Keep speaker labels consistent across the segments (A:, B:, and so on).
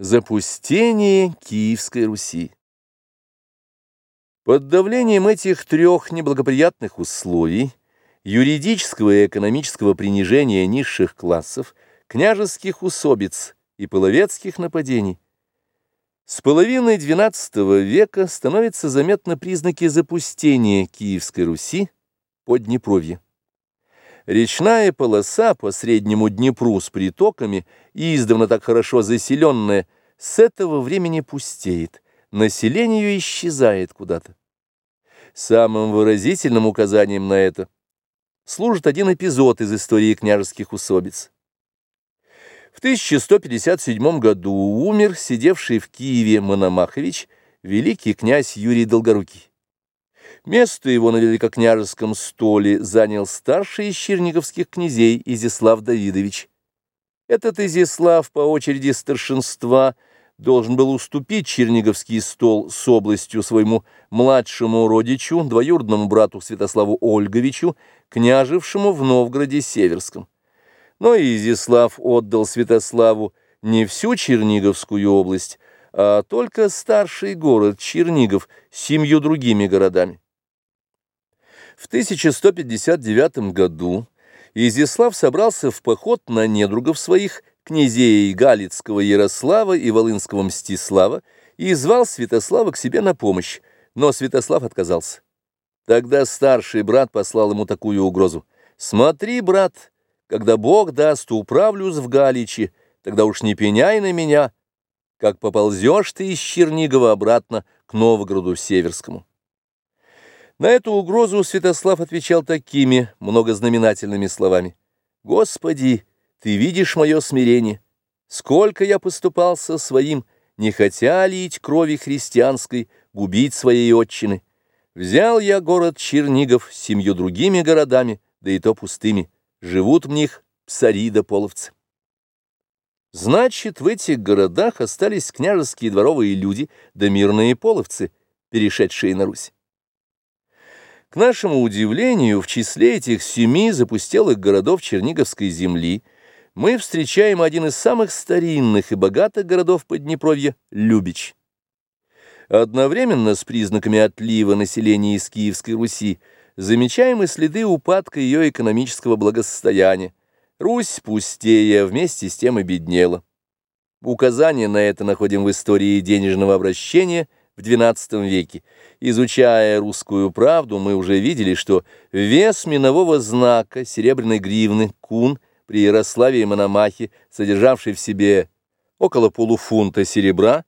A: Запустение Киевской Руси Под давлением этих трех неблагоприятных условий, юридического и экономического принижения низших классов, княжеских усобиц и половецких нападений, с половины XII века становятся заметны признаки запустения Киевской Руси под Днепровье. Речная полоса по среднему Днепру с притоками, издавна так хорошо заселенная, с этого времени пустеет, население исчезает куда-то. Самым выразительным указанием на это служит один эпизод из истории княжеских усобиц. В 1157 году умер сидевший в Киеве Мономахович, великий князь Юрий Долгорукий. Место его на великокняжеском столе занял старший из черниговских князей Изяслав Давидович. Этот Изяслав по очереди старшинства должен был уступить черниговский стол с областью своему младшему родичу, двоюродному брату Святославу Ольговичу, княжившему в Новгороде Северском. Но Изяслав отдал Святославу не всю Черниговскую область, а только старший город Чернигов с семью другими городами. В 1159 году Изяслав собрался в поход на недругов своих, князей Галицкого Ярослава и Волынского Мстислава, и звал Святослава к себе на помощь, но Святослав отказался. Тогда старший брат послал ему такую угрозу. «Смотри, брат, когда Бог даст, управлюсь в Галичи, тогда уж не пеняй на меня, как поползешь ты из Чернигова обратно к Новгороду Северскому». На эту угрозу Святослав отвечал такими многознаменательными словами. «Господи, Ты видишь мое смирение. Сколько я поступал со своим, не хотя лить крови христианской, губить своей отчины. Взял я город Чернигов с семью другими городами, да и то пустыми. Живут в них псари да половцы». Значит, в этих городах остались княжеские дворовые люди да мирные половцы, перешедшие на Русь. К нашему удивлению, в числе этих семи запустелых городов Черниговской земли мы встречаем один из самых старинных и богатых городов Поднепровья – Любич. Одновременно с признаками отлива населения из Киевской Руси замечаем и следы упадка ее экономического благосостояния. Русь пустея, вместе с тем и беднела. Указания на это находим в истории денежного обращения – в XII веке. Изучая русскую правду, мы уже видели, что вес минового знака серебряной гривны кун при Ярославе и Мономахе, содержавший в себе около полуфунта серебра,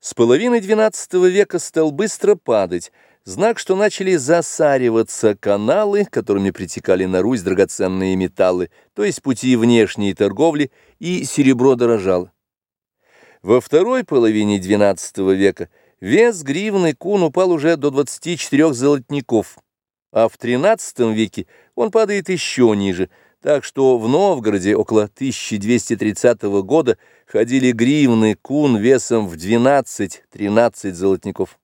A: с половины XII века стал быстро падать, знак, что начали засариваться каналы, которыми притекали на Русь драгоценные металлы, то есть пути внешней торговли, и серебро дорожало. Во второй половине XII века Вес гривны кун упал уже до 24 золотников, а в XIII веке он падает еще ниже, так что в Новгороде около 1230 года ходили гривны кун весом в 12-13 золотников.